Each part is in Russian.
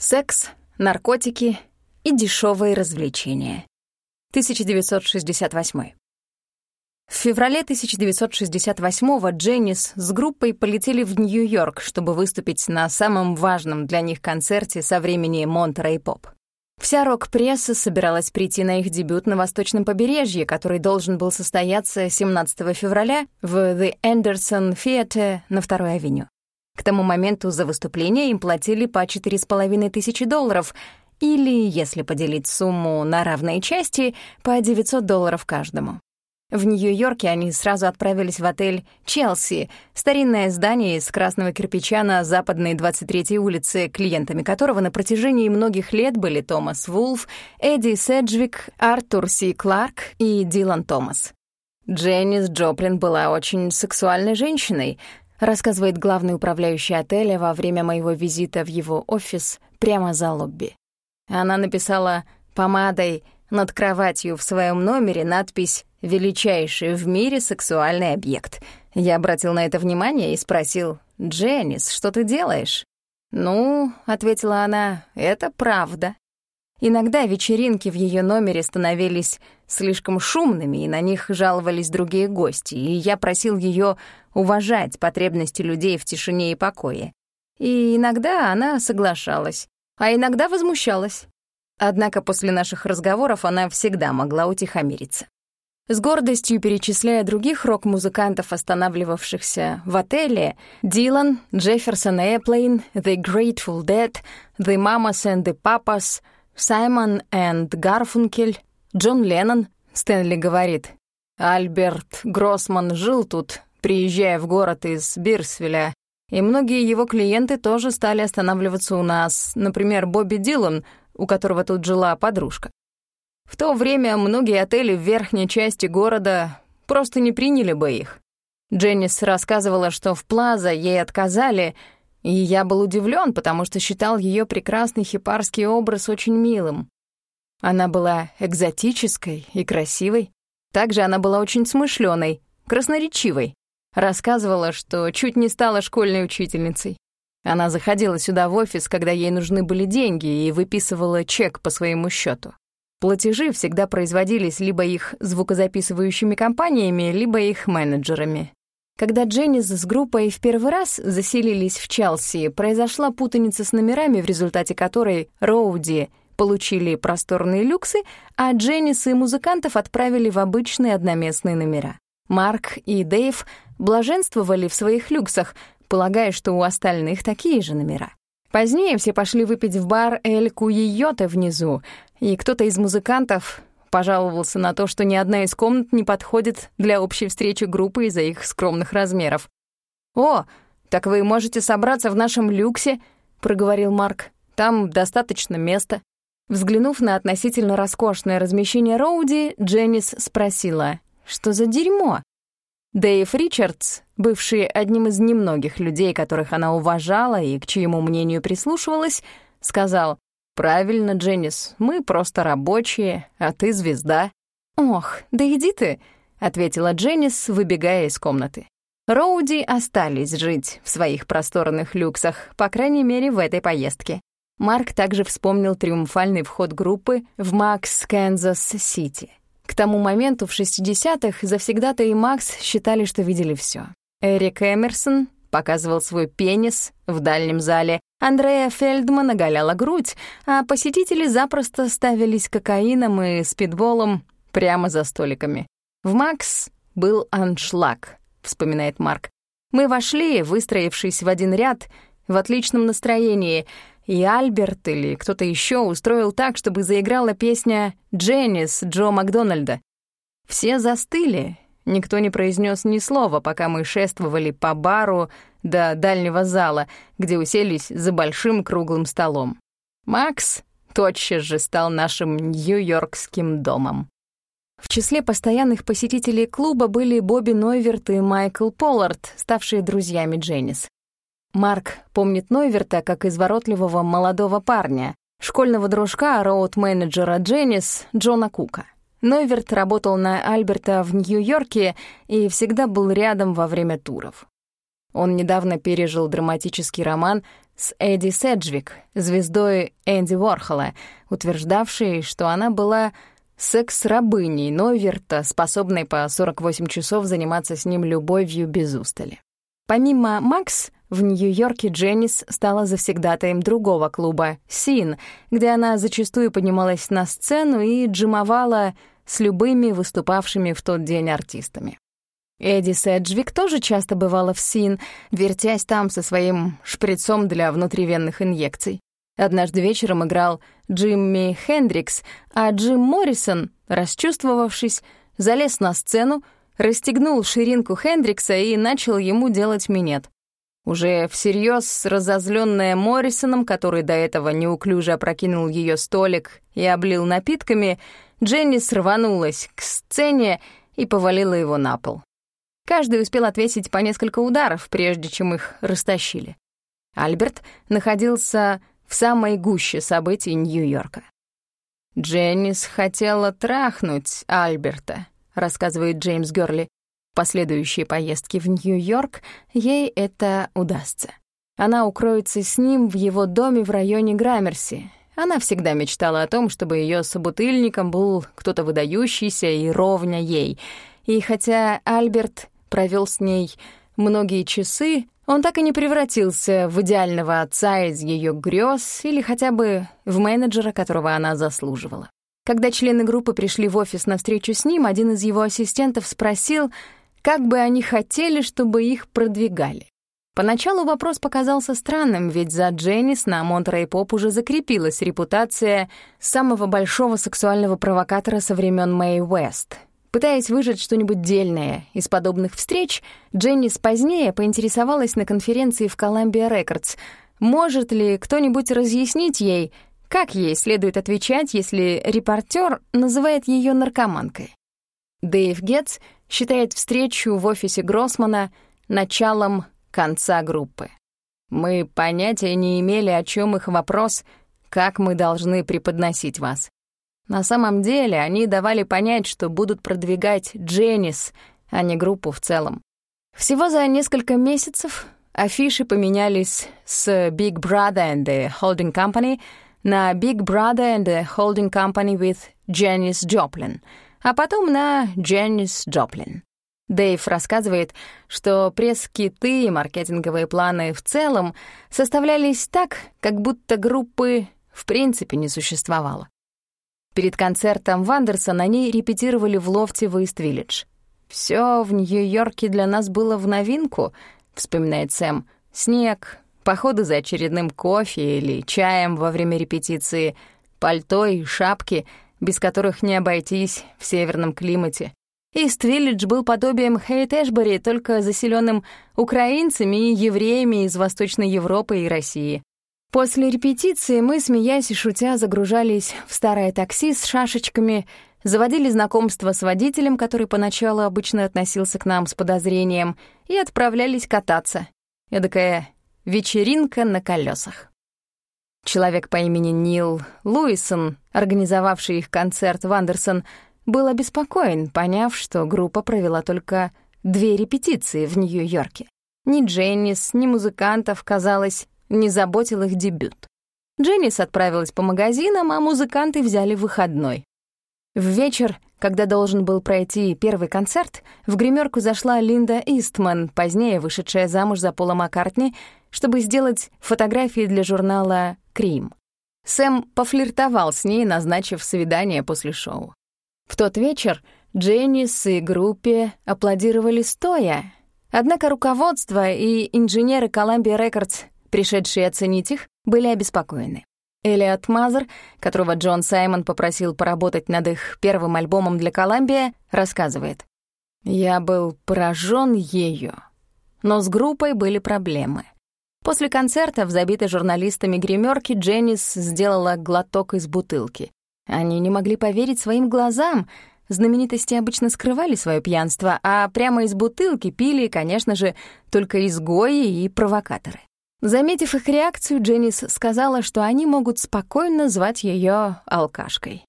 Секс, наркотики и дешевые развлечения. 1968. В феврале 1968-го Дженнис с группой полетели в Нью-Йорк, чтобы выступить на самом важном для них концерте со времени Монтерей Поп. Вся рок-пресса собиралась прийти на их дебют на Восточном побережье, который должен был состояться 17 февраля в The Anderson Theatre на Второй авеню. К тому моменту за выступление им платили по 4,5 тысячи долларов, или, если поделить сумму на равные части, по 900 долларов каждому. В Нью-Йорке они сразу отправились в отель «Челси», старинное здание из красного кирпича на западной 23-й улице, клиентами которого на протяжении многих лет были Томас Вулф, Эдди Седжвик, Артур Си Кларк и Дилан Томас. Дженнис Джоплин была очень сексуальной женщиной, рассказывает главный управляющий отеля во время моего визита в его офис прямо за лобби. Она написала помадой над кроватью в своем номере надпись «Величайший в мире сексуальный объект». Я обратил на это внимание и спросил, «Дженнис, что ты делаешь?» «Ну», — ответила она, — «это правда». Иногда вечеринки в ее номере становились слишком шумными, и на них жаловались другие гости, и я просил ее уважать потребности людей в тишине и покое. И иногда она соглашалась, а иногда возмущалась. Однако после наших разговоров она всегда могла утихомириться. С гордостью перечисляя других рок-музыкантов, останавливавшихся в отеле, Дилан, Джефферсон Эйплейн, The Grateful Dead, The Mamas and the Papas, Саймон and Гарфункель, Джон Леннон, Стэнли говорит, Альберт Гроссман жил тут, приезжая в город из Бирсвилля, и многие его клиенты тоже стали останавливаться у нас, например, Бобби Дилан — у которого тут жила подружка. В то время многие отели в верхней части города просто не приняли бы их. Дженнис рассказывала, что в Плаза ей отказали, и я был удивлен, потому что считал ее прекрасный хипарский образ очень милым. Она была экзотической и красивой. Также она была очень смышленой, красноречивой. Рассказывала, что чуть не стала школьной учительницей. Она заходила сюда в офис, когда ей нужны были деньги, и выписывала чек по своему счету. Платежи всегда производились либо их звукозаписывающими компаниями, либо их менеджерами. Когда Дженнис с группой в первый раз заселились в Челси, произошла путаница с номерами, в результате которой Роуди получили просторные люксы, а Дженнис и музыкантов отправили в обычные одноместные номера. Марк и Дэйв блаженствовали в своих люксах, полагая, что у остальных такие же номера. Позднее все пошли выпить в бар «Эль Куйоте» внизу, и кто-то из музыкантов пожаловался на то, что ни одна из комнат не подходит для общей встречи группы из-за их скромных размеров. «О, так вы можете собраться в нашем люксе», — проговорил Марк. «Там достаточно места». Взглянув на относительно роскошное размещение Роуди, Дженнис спросила, «Что за дерьмо?» Дэйв Ричардс, бывший одним из немногих людей, которых она уважала и к чьему мнению прислушивалась, сказал, «Правильно, Дженнис, мы просто рабочие, а ты звезда». «Ох, да иди ты», — ответила Дженнис, выбегая из комнаты. Роуди остались жить в своих просторных люксах, по крайней мере, в этой поездке. Марк также вспомнил триумфальный вход группы в Макс, Канзас-Сити. К тому моменту в 60-х завсегдатаи Макс считали, что видели все. Эрик Эмерсон показывал свой пенис в дальнем зале, Андрея Фельдман оголяла грудь, а посетители запросто ставились кокаином и спидболом прямо за столиками. В Макс был аншлаг, вспоминает Марк. Мы вошли, выстроившись в один ряд, в отличном настроении — и Альберт или кто-то еще устроил так, чтобы заиграла песня «Дженнис» Джо Макдональда. Все застыли, никто не произнес ни слова, пока мы шествовали по бару до дальнего зала, где уселись за большим круглым столом. Макс тотчас же стал нашим нью-йоркским домом. В числе постоянных посетителей клуба были Бобби Нойверт и Майкл Поллард, ставшие друзьями Дженнис. Марк помнит Нойверта как изворотливого молодого парня, школьного дружка роуд-менеджера Дженнис Джона Кука. Нойверт работал на Альберта в Нью-Йорке и всегда был рядом во время туров. Он недавно пережил драматический роман с Эдди Седжвик, звездой Энди Уорхола, утверждавшей, что она была секс-рабыней Нойверта, способной по 48 часов заниматься с ним любовью без устали. Помимо Макс, в Нью-Йорке Дженнис стала завсегдатаем другого клуба «Син», где она зачастую поднималась на сцену и джимовала с любыми выступавшими в тот день артистами. Эдди Седжвик тоже часто бывала в СИН, вертясь там со своим шприцом для внутривенных инъекций. Однажды вечером играл Джимми Хендрикс, а Джим Моррисон, расчувствовавшись, залез на сцену, расстегнул ширинку Хендрикса и начал ему делать минет. Уже всерьез разозленная Моррисоном, который до этого неуклюже опрокинул ее столик и облил напитками, Дженни срванулась к сцене и повалила его на пол. Каждый успел отвесить по несколько ударов, прежде чем их растащили. Альберт находился в самой гуще событий Нью-Йорка. «Дженнис хотела трахнуть Альберта», — рассказывает Джеймс Гёрли. В последующие поездки в Нью-Йорк ей это удастся. Она укроется с ним в его доме в районе Граммерси. Она всегда мечтала о том, чтобы ее собутыльником был кто-то выдающийся и ровня ей. И хотя Альберт провел с ней многие часы, он так и не превратился в идеального отца из ее грез или хотя бы в менеджера, которого она заслуживала. Когда члены группы пришли в офис на встречу с ним, один из его ассистентов спросил, как бы они хотели, чтобы их продвигали. Поначалу вопрос показался странным, ведь за Дженнис на Монтерей Поп уже закрепилась репутация самого большого сексуального провокатора со времен Мэй Уэст — Пытаясь выжать что-нибудь дельное из подобных встреч, Дженнис позднее поинтересовалась на конференции в Columbia Records, может ли кто-нибудь разъяснить ей, как ей следует отвечать, если репортер называет ее наркоманкой. Дэйв Гетц считает встречу в офисе Гроссмана началом конца группы. Мы понятия не имели, о чем их вопрос, как мы должны преподносить вас. На самом деле они давали понять, что будут продвигать Дженнис, а не группу в целом. Всего за несколько месяцев афиши поменялись с Big Brother and the Holding Company на Big Brother and the Holding Company with Janis Joplin, а потом на Janis Joplin. Дэйв рассказывает, что пресс-киты и маркетинговые планы в целом составлялись так, как будто группы в принципе не существовало. Перед концертом Вандерсон они репетировали в лофте в Ист-Виллидж. «Всё в Нью-Йорке для нас было в новинку», — вспоминает Сэм. «Снег, походы за очередным кофе или чаем во время репетиции, пальто и шапки, без которых не обойтись в северном климате. Ист-Виллидж был подобием Хейт-Эшбери, только заселенным украинцами и евреями из Восточной Европы и России. После репетиции мы, смеясь и шутя, загружались в старое такси с шашечками, заводили знакомство с водителем, который поначалу обычно относился к нам с подозрением, и отправлялись кататься. Эдакая вечеринка на колесах. Человек по имени Нил Луисон, организовавший их концерт в Андерсон, был обеспокоен, поняв, что группа провела только две репетиции в Нью-Йорке. Ни Дженнис, ни музыкантов, казалось, не заботил их дебют. Дженнис отправилась по магазинам, а музыканты взяли выходной. В вечер, когда должен был пройти первый концерт, в гримерку зашла Линда Истман, позднее вышедшая замуж за Пола Маккартни, чтобы сделать фотографии для журнала «Крим». Сэм пофлиртовал с ней, назначив свидание после шоу. В тот вечер Дженнис и группе аплодировали стоя, однако руководство и инженеры Columbia Records Пришедшие оценить их были обеспокоены. Элиот Мазер, которого Джон Саймон попросил поработать над их первым альбомом для Коламбия, рассказывает. «Я был поражен ею, но с группой были проблемы. После концерта в забитой журналистами гримерке Дженнис сделала глоток из бутылки. Они не могли поверить своим глазам. Знаменитости обычно скрывали свое пьянство, а прямо из бутылки пили, конечно же, только изгои и провокаторы. Заметив их реакцию, Дженнис сказала, что они могут спокойно звать ее алкашкой.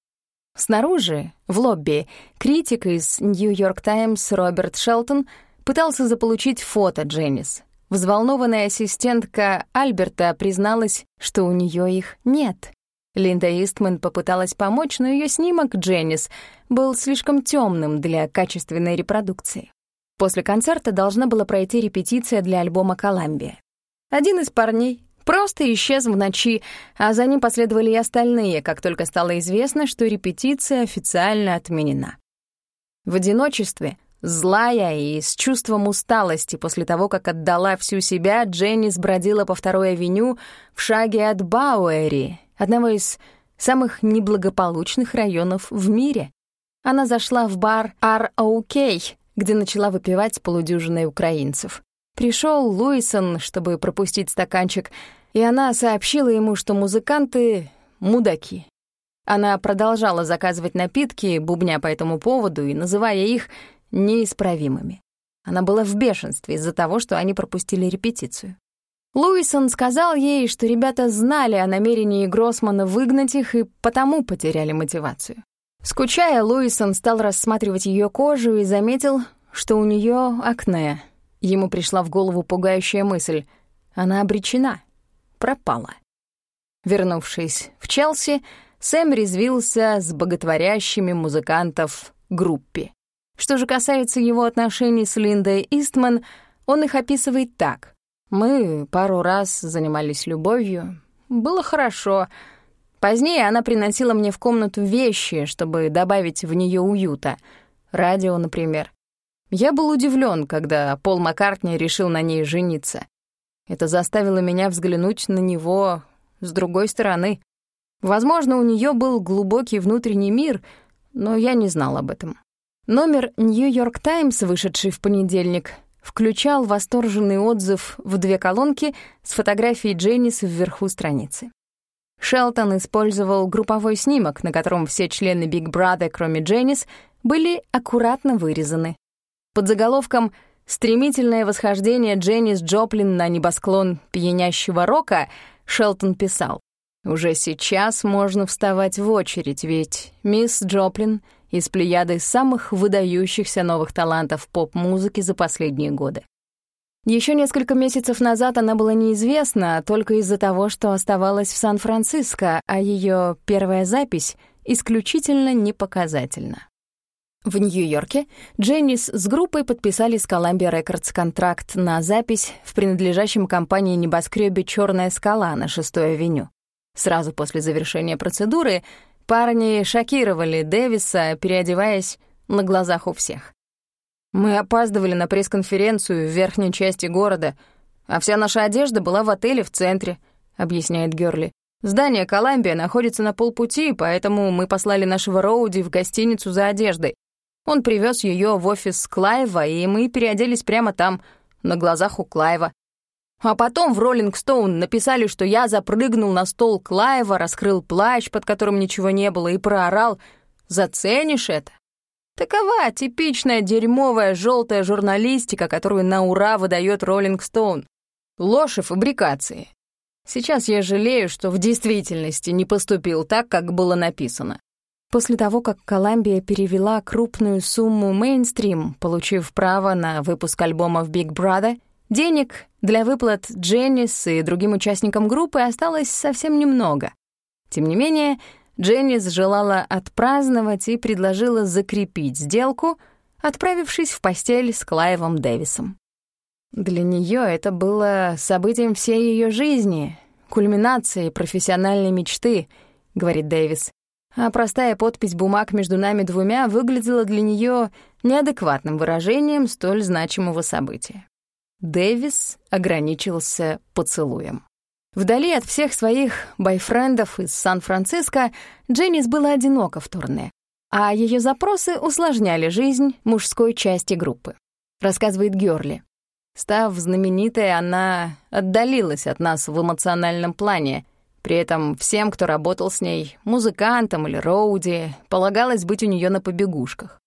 Снаружи, в лобби, критик из «Нью-Йорк Таймс» Роберт Шелтон пытался заполучить фото Дженнис. Взволнованная ассистентка Альберта призналась, что у нее их нет. Линда Истман попыталась помочь, но ее снимок Дженнис был слишком темным для качественной репродукции. После концерта должна была пройти репетиция для альбома «Коламбия». Один из парней просто исчез в ночи, а за ним последовали и остальные, как только стало известно, что репетиция официально отменена. В одиночестве, злая и с чувством усталости после того, как отдала всю себя, Дженнис бродила по второй авеню в шаге от Бауэри, одного из самых неблагополучных районов в мире. Она зашла в бар R.O.K., где начала выпивать полудюжиной украинцев. Пришел Луисон, чтобы пропустить стаканчик, и она сообщила ему, что музыканты — мудаки. Она продолжала заказывать напитки, бубня по этому поводу и называя их неисправимыми. Она была в бешенстве из-за того, что они пропустили репетицию. Луисон сказал ей, что ребята знали о намерении Гроссмана выгнать их и потому потеряли мотивацию. Скучая, Луисон стал рассматривать ее кожу и заметил, что у нее акне. Ему пришла в голову пугающая мысль. Она обречена. Пропала. Вернувшись в Челси, Сэм резвился с боготворящими музыкантов группе. Что же касается его отношений с Линдой Истман, он их описывает так. Мы пару раз занимались любовью. Было хорошо. Позднее она приносила мне в комнату вещи, чтобы добавить в нее уюта. Радио, например. Я был удивлен, когда Пол Маккартни решил на ней жениться. Это заставило меня взглянуть на него с другой стороны. Возможно, у нее был глубокий внутренний мир, но я не знал об этом. Номер «Нью-Йорк Таймс», вышедший в понедельник, включал восторженный отзыв в две колонки с фотографией Дженнис вверху страницы. Шелтон использовал групповой снимок, на котором все члены Big Brother, кроме Дженнис, были аккуратно вырезаны. Под заголовком «Стремительное восхождение Дженнис Джоплин на небосклон пьянящего рока» Шелтон писал «Уже сейчас можно вставать в очередь, ведь мисс Джоплин — из плеяды самых выдающихся новых талантов поп-музыки за последние годы. Еще несколько месяцев назад она была неизвестна только из-за того, что оставалась в Сан-Франциско, а ее первая запись исключительно непоказательна. В Нью-Йорке Дженнис с группой подписали с Columbia Records контракт на запись в принадлежащем компании небоскребе «Черная скала» на 6-й авеню. Сразу после завершения процедуры Парни шокировали Дэвиса, переодеваясь на глазах у всех. Мы опаздывали на пресс-конференцию в верхней части города, а вся наша одежда была в отеле в центре, объясняет Гёрли. Здание Коламбия находится на полпути, поэтому мы послали нашего Роуди в гостиницу за одеждой. Он привез ее в офис Клайва, и мы переоделись прямо там, на глазах у Клайва. А потом в «Роллинг Стоун» написали, что я запрыгнул на стол Клаева, раскрыл плащ, под которым ничего не было, и проорал «Заценишь это?» Такова типичная дерьмовая желтая журналистика, которую на ура выдает «Роллинг Стоун». Ложь и фабрикации. Сейчас я жалею, что в действительности не поступил так, как было написано. После того, как Коламбия перевела крупную сумму мейнстрим, получив право на выпуск альбомов Big Brother, денег для выплат Дженнис и другим участникам группы осталось совсем немного. Тем не менее, Дженнис желала отпраздновать и предложила закрепить сделку, отправившись в постель с Клайвом Дэвисом. Для нее это было событием всей ее жизни, кульминацией профессиональной мечты, говорит Дэвис. А простая подпись бумаг между нами двумя выглядела для нее неадекватным выражением столь значимого события. Дэвис ограничился поцелуем. Вдали от всех своих бойфрендов из Сан-Франциско Дженнис была одинока в турне, а ее запросы усложняли жизнь мужской части группы, рассказывает Гёрли. Став знаменитой, она отдалилась от нас в эмоциональном плане. При этом всем, кто работал с ней, музыкантам или роуди, полагалось быть у нее на побегушках.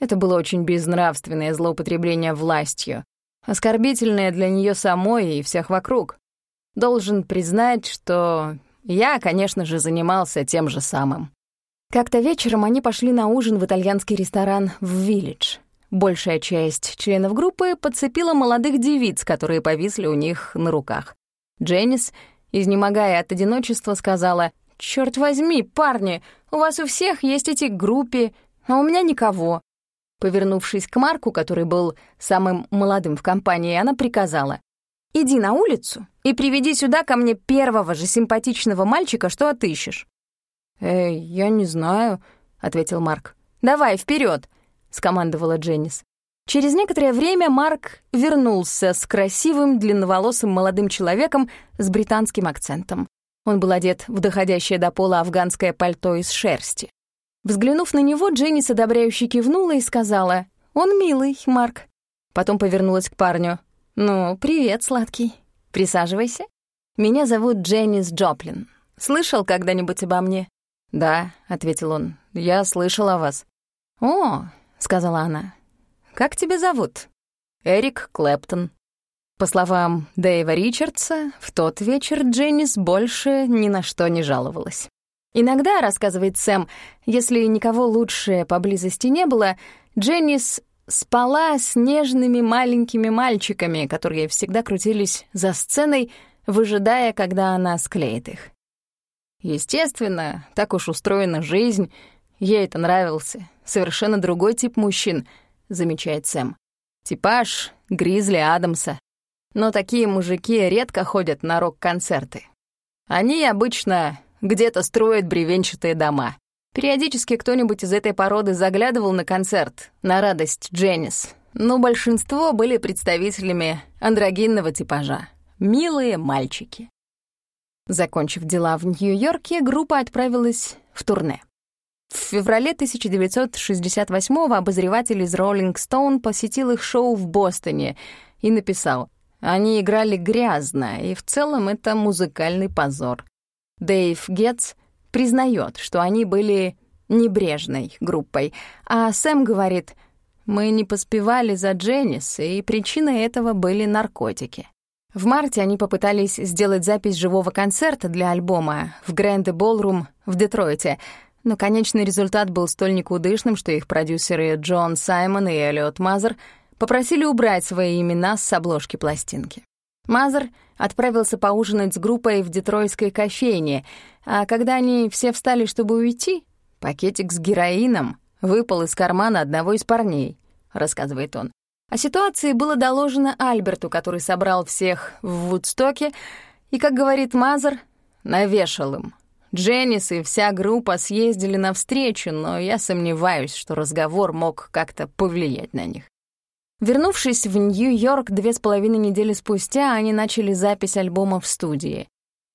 Это было очень безнравственное злоупотребление властью, оскорбительное для нее самой и всех вокруг. Должен признать, что я, конечно же, занимался тем же самым. Как-то вечером они пошли на ужин в итальянский ресторан в «Виллидж». большая часть членов группы подцепила молодых девиц, которые повисли у них на руках. Дженнис, изнемогая от одиночества, сказала, «Чёрт возьми, парни, у вас у всех есть эти группы, а у меня никого». Повернувшись к Марку, который был самым молодым в компании, она приказала, «Иди на улицу и приведи сюда ко мне первого же симпатичного мальчика, что отыщешь». «Эй, я не знаю», — ответил Марк. «Давай, вперед, скомандовала Дженнис. Через некоторое время Марк вернулся с красивым длинноволосым молодым человеком с британским акцентом. Он был одет в доходящее до пола афганское пальто из шерсти. Взглянув на него, Дженнис одобряюще кивнула и сказала, «Он милый, Марк». Потом повернулась к парню. «Ну, привет, сладкий. Присаживайся. Меня зовут Дженнис Джоплин. Слышал когда-нибудь обо мне?» «Да», — ответил он, — «я слышал о вас». «О», — сказала она, — «как тебя зовут?» «Эрик Клэптон». По словам Дэйва Ричардса, в тот вечер Дженнис больше ни на что не жаловалась. Иногда, рассказывает Сэм, если никого лучше поблизости не было, Дженнис спала с нежными маленькими мальчиками, которые всегда крутились за сценой, выжидая, когда она склеит их. Естественно, так уж устроена жизнь, ей это нравился. Совершенно другой тип мужчин, замечает Сэм. Типаж Гризли Адамса. Но такие мужики редко ходят на рок-концерты. Они обычно где-то строят бревенчатые дома. Периодически кто-нибудь из этой породы заглядывал на концерт, на радость Дженнис, но большинство были представителями андрогинного типажа. Милые мальчики. Закончив дела в Нью-Йорке, группа отправилась в турне. В феврале 1968-го обозреватель из Rolling Stone посетил их шоу в Бостоне и написал «Они играли грязно, и в целом это музыкальный позор». Дэйв Гетц признает, что они были небрежной группой, а Сэм говорит, «Мы не поспевали за Дженнис, и причиной этого были наркотики». В марте они попытались сделать запись живого концерта для альбома в Гранд Ballroom в Детройте, но конечный результат был столь никудышным, что их продюсеры Джон Саймон и Эллиот Мазер попросили убрать свои имена с обложки пластинки. Мазер отправился поужинать с группой в детройтской кофейне, а когда они все встали, чтобы уйти, пакетик с героином выпал из кармана одного из парней, рассказывает он. О ситуации было доложено Альберту, который собрал всех в Вудстоке, и, как говорит Мазер, навешал им. Дженнис и вся группа съездили навстречу, но я сомневаюсь, что разговор мог как-то повлиять на них. Вернувшись в Нью-Йорк две с половиной недели спустя, они начали запись альбома в студии.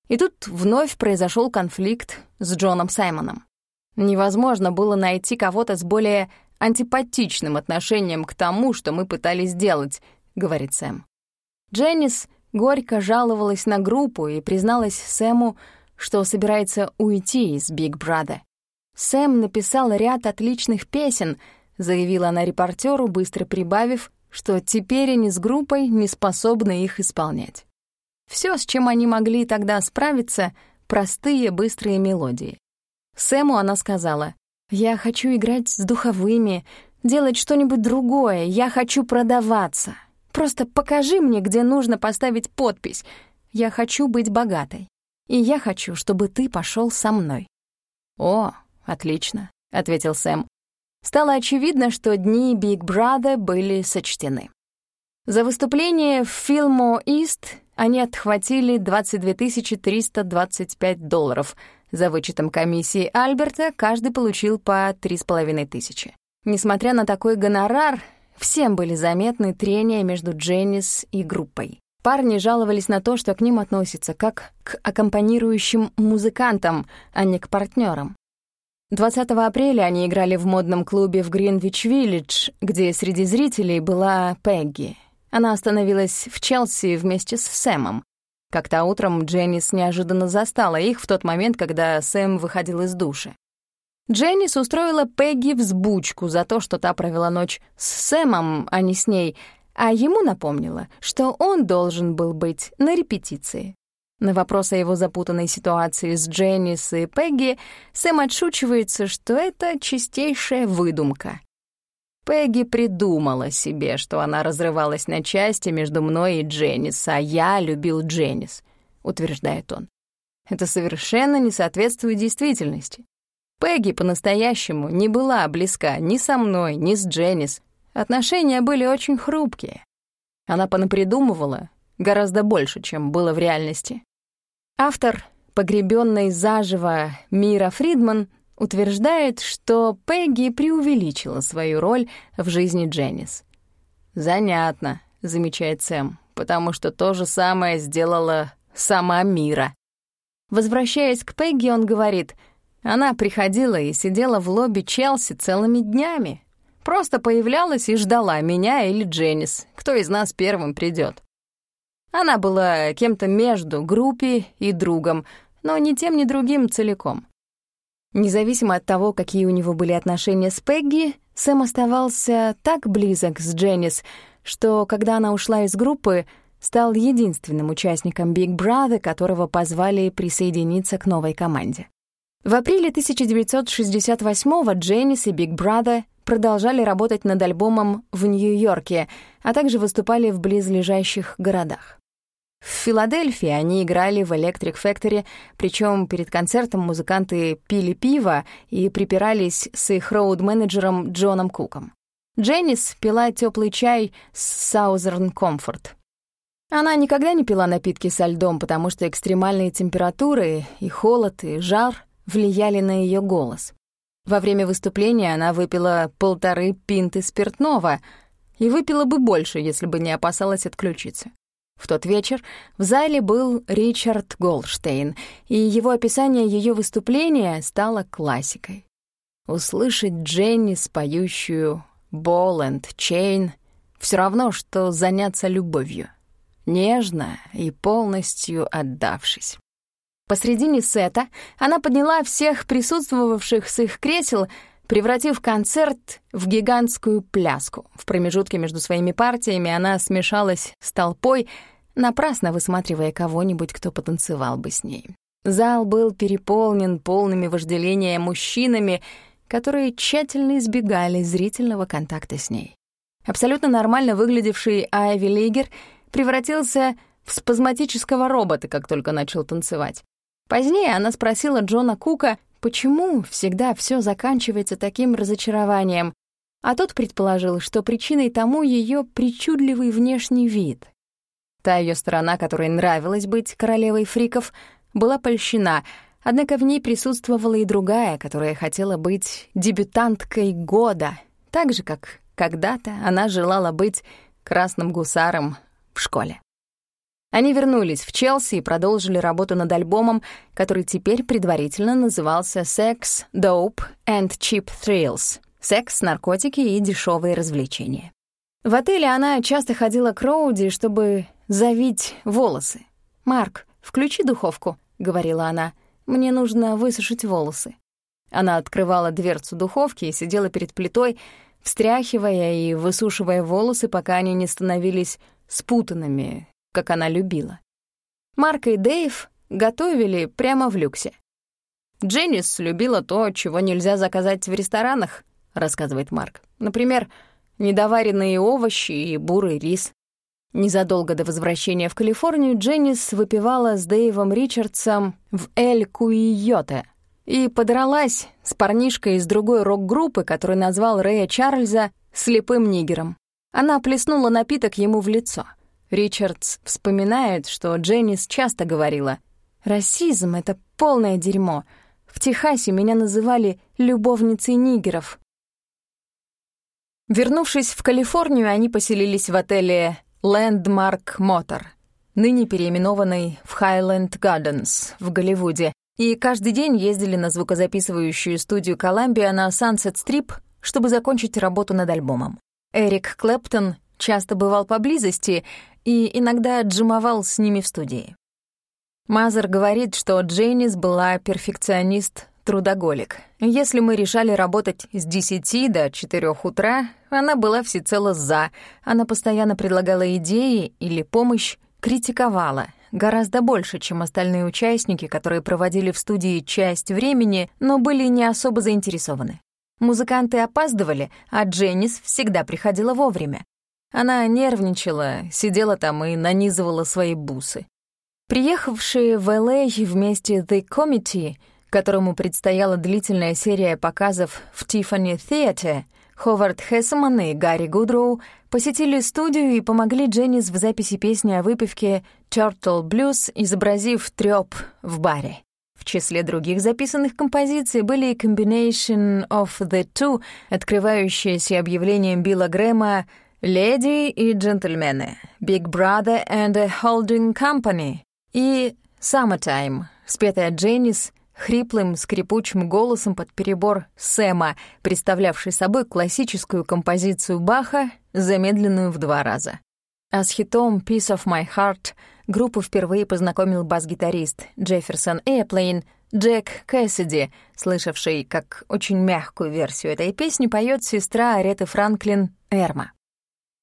И тут вновь произошел конфликт с Джоном Саймоном. Невозможно было найти кого-то с более антипатичным отношением к тому, что мы пытались сделать, говорит Сэм. Дженнис горько жаловалась на группу и призналась Сэму, что собирается уйти из Big Brother. Сэм написал ряд отличных песен, заявила она репортеру, быстро прибавив, что теперь они с группой не способны их исполнять. Все, с чем они могли тогда справиться, простые быстрые мелодии. Сэму она сказала, «Я хочу играть с духовыми, делать что-нибудь другое, я хочу продаваться. Просто покажи мне, где нужно поставить подпись. Я хочу быть богатой. И я хочу, чтобы ты пошел со мной». «О, отлично», — ответил Сэм стало очевидно, что дни Big Brother были сочтены. За выступление в Филмо Ист они отхватили 22 325 долларов. За вычетом комиссии Альберта каждый получил по 3,5 тысячи. Несмотря на такой гонорар, всем были заметны трения между Дженнис и группой. Парни жаловались на то, что к ним относятся как к аккомпанирующим музыкантам, а не к партнерам. 20 апреля они играли в модном клубе в Гринвич-Виллидж, где среди зрителей была Пегги. Она остановилась в Челси вместе с Сэмом. Как-то утром Дженнис неожиданно застала их в тот момент, когда Сэм выходил из души. Дженнис устроила Пегги взбучку за то, что та провела ночь с Сэмом, а не с ней, а ему напомнила, что он должен был быть на репетиции. На вопрос о его запутанной ситуации с Дженнис и Пегги Сэм отшучивается, что это чистейшая выдумка. Пегги придумала себе, что она разрывалась на части между мной и Дженнис, а я любил Дженнис, утверждает он. Это совершенно не соответствует действительности. Пегги по-настоящему не была близка ни со мной, ни с Дженнис. Отношения были очень хрупкие. Она понапридумывала гораздо больше, чем было в реальности. Автор погребенной заживо Мира Фридман утверждает, что Пегги преувеличила свою роль в жизни Дженнис. «Занятно», — замечает Сэм, «потому что то же самое сделала сама Мира». Возвращаясь к Пегги, он говорит, «Она приходила и сидела в лобби Челси целыми днями. Просто появлялась и ждала меня или Дженнис, кто из нас первым придет. Она была кем-то между группой и другом, но ни тем, ни другим целиком. Независимо от того, какие у него были отношения с Пегги, Сэм оставался так близок с Дженнис, что, когда она ушла из группы, стал единственным участником Big Brother, которого позвали присоединиться к новой команде. В апреле 1968-го Дженнис и Big Brother продолжали работать над альбомом в Нью-Йорке, а также выступали в близлежащих городах. В Филадельфии они играли в Electric Factory, причем перед концертом музыканты пили пиво и припирались с их роуд-менеджером Джоном Куком. Дженнис пила теплый чай с Southern Comfort. Она никогда не пила напитки со льдом, потому что экстремальные температуры и холод, и жар влияли на ее голос. Во время выступления она выпила полторы пинты спиртного и выпила бы больше, если бы не опасалась отключиться. В тот вечер в зале был Ричард Голштейн, и его описание ее выступления стало классикой. Услышать Дженни, споющую «Ball and Chain» — все равно, что заняться любовью, нежно и полностью отдавшись. Посредине сета она подняла всех присутствовавших с их кресел — превратив концерт в гигантскую пляску. В промежутке между своими партиями она смешалась с толпой, напрасно высматривая кого-нибудь, кто потанцевал бы с ней. Зал был переполнен полными вожделения мужчинами, которые тщательно избегали зрительного контакта с ней. Абсолютно нормально выглядевший Айви Лигер превратился в спазматического робота, как только начал танцевать. Позднее она спросила Джона Кука, Почему всегда все заканчивается таким разочарованием? А тот предположил, что причиной тому ее причудливый внешний вид. Та ее сторона, которой нравилось быть королевой фриков, была польщена, однако в ней присутствовала и другая, которая хотела быть дебютанткой года, так же, как когда-то она желала быть красным гусаром в школе. Они вернулись в Челси и продолжили работу над альбомом, который теперь предварительно назывался «Sex, Dope and Cheap Thrills» — «Секс, наркотики и дешевые развлечения». В отеле она часто ходила к Роуди, чтобы завить волосы. «Марк, включи духовку», — говорила она. «Мне нужно высушить волосы». Она открывала дверцу духовки и сидела перед плитой, встряхивая и высушивая волосы, пока они не становились спутанными, как она любила. Марк и Дэйв готовили прямо в люксе. «Дженнис любила то, чего нельзя заказать в ресторанах», — рассказывает Марк. «Например, недоваренные овощи и бурый рис». Незадолго до возвращения в Калифорнию Дженнис выпивала с Дэйвом Ричардсом в «Эль Куйоте» и подралась с парнишкой из другой рок-группы, который назвал Рэя Чарльза «слепым нигером». Она плеснула напиток ему в лицо — Ричардс вспоминает, что Дженнис часто говорила, «Расизм — это полное дерьмо. В Техасе меня называли любовницей нигеров». Вернувшись в Калифорнию, они поселились в отеле Landmark Motor, ныне переименованный в Highland Gardens в Голливуде, и каждый день ездили на звукозаписывающую студию Columbia на Sunset Strip, чтобы закончить работу над альбомом. Эрик Клэптон часто бывал поблизости и иногда джимовал с ними в студии. Мазер говорит, что Дженнис была перфекционист-трудоголик. Если мы решали работать с 10 до 4 утра, она была всецело «за». Она постоянно предлагала идеи или помощь, критиковала, гораздо больше, чем остальные участники, которые проводили в студии часть времени, но были не особо заинтересованы. Музыканты опаздывали, а Дженнис всегда приходила вовремя. Она нервничала, сидела там и нанизывала свои бусы. Приехавшие в Л.А. вместе The Committee, которому предстояла длительная серия показов в Tiffany Theatre, Ховард Хессеман и Гарри Гудроу посетили студию и помогли Дженнис в записи песни о выпивке «Turtle Blues», изобразив трёп в баре. В числе других записанных композиций были «Combination of the Two», открывающиеся объявлением Билла Грэма «Леди и джентльмены», «Big Brother and a Holding Company» и «Summertime», спетая Дженнис хриплым, скрипучим голосом под перебор Сэма, представлявший собой классическую композицию Баха, замедленную в два раза. А с хитом «Piece of My Heart» группу впервые познакомил бас-гитарист Джефферсон Эйплейн Джек Кэссиди, слышавший, как очень мягкую версию этой песни поет сестра Ареты Франклин Эрма.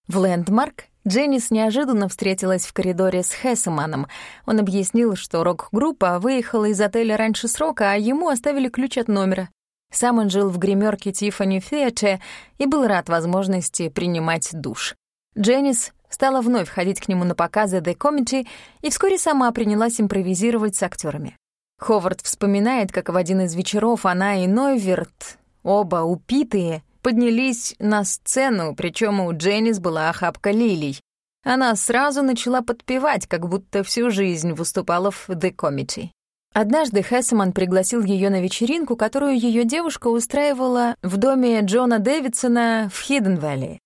В «Лэндмарк» Дженнис неожиданно встретилась в коридоре с Хессеманом. Он объяснил, что рок-группа выехала из отеля раньше срока, а ему оставили ключ от номера. Сам он жил в гримерке Тиффани Фетче и был рад возможности принимать душ. Дженнис стала вновь ходить к нему на показы The Comedy и вскоре сама принялась импровизировать с актерами. Ховард вспоминает, как в один из вечеров она и Нойверт, оба упитые, поднялись на сцену, причем у Дженнис была охапка лилий. Она сразу начала подпевать, как будто всю жизнь выступала в The Committee. Однажды Хессеман пригласил ее на вечеринку, которую ее девушка устраивала в доме Джона Дэвидсона в Хидден-Вэлли.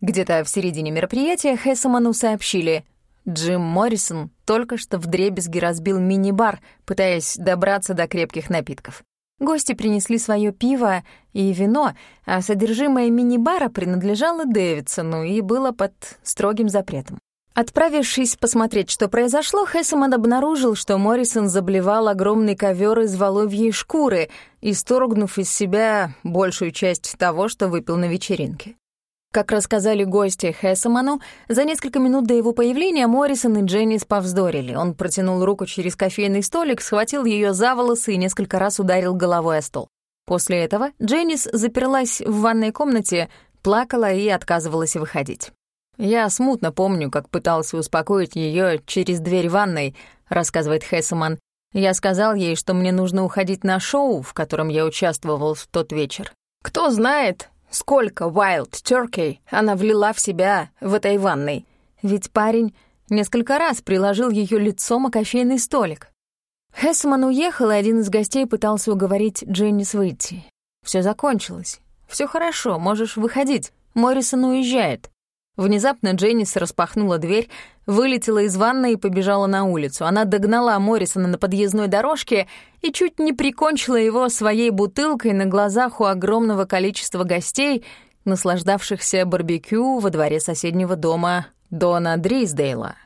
Где-то в середине мероприятия Хессеману сообщили, Джим Моррисон только что вдребезги разбил мини-бар, пытаясь добраться до крепких напитков. Гости принесли свое пиво и вино, а содержимое мини-бара принадлежало Дэвидсону и было под строгим запретом. Отправившись посмотреть, что произошло, Хессеман обнаружил, что Моррисон заблевал огромный ковер из воловьей шкуры, исторгнув из себя большую часть того, что выпил на вечеринке. Как рассказали гости Хессеману, за несколько минут до его появления Моррисон и Дженнис повздорили. Он протянул руку через кофейный столик, схватил ее за волосы и несколько раз ударил головой о стол. После этого Дженнис заперлась в ванной комнате, плакала и отказывалась выходить. «Я смутно помню, как пытался успокоить ее через дверь ванной», — рассказывает Хессеман. «Я сказал ей, что мне нужно уходить на шоу, в котором я участвовал в тот вечер. Кто знает, Сколько Wild Turkey она влила в себя в этой ванной? Ведь парень несколько раз приложил ее лицом о кофейный столик. Хессман уехал, и один из гостей пытался уговорить Дженнис выйти. Все закончилось. Все хорошо, можешь выходить. Моррисон уезжает. Внезапно Дженнис распахнула дверь, вылетела из ванной и побежала на улицу. Она догнала Моррисона на подъездной дорожке и чуть не прикончила его своей бутылкой на глазах у огромного количества гостей, наслаждавшихся барбекю во дворе соседнего дома Дона Дрисдейла.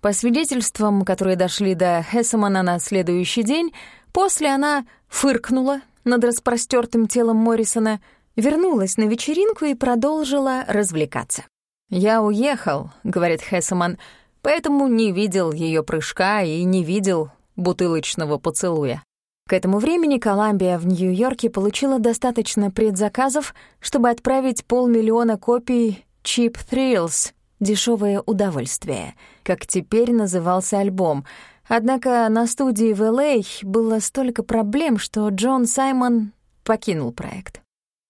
По свидетельствам, которые дошли до Хессемана на следующий день, после она фыркнула над распростертым телом Моррисона, вернулась на вечеринку и продолжила развлекаться. «Я уехал», — говорит Хессеман, «поэтому не видел ее прыжка и не видел бутылочного поцелуя». К этому времени Коламбия в Нью-Йорке получила достаточно предзаказов, чтобы отправить полмиллиона копий «Cheap Thrills» — «Дешевое удовольствие», как теперь назывался альбом. Однако на студии в Л.А. было столько проблем, что Джон Саймон покинул проект.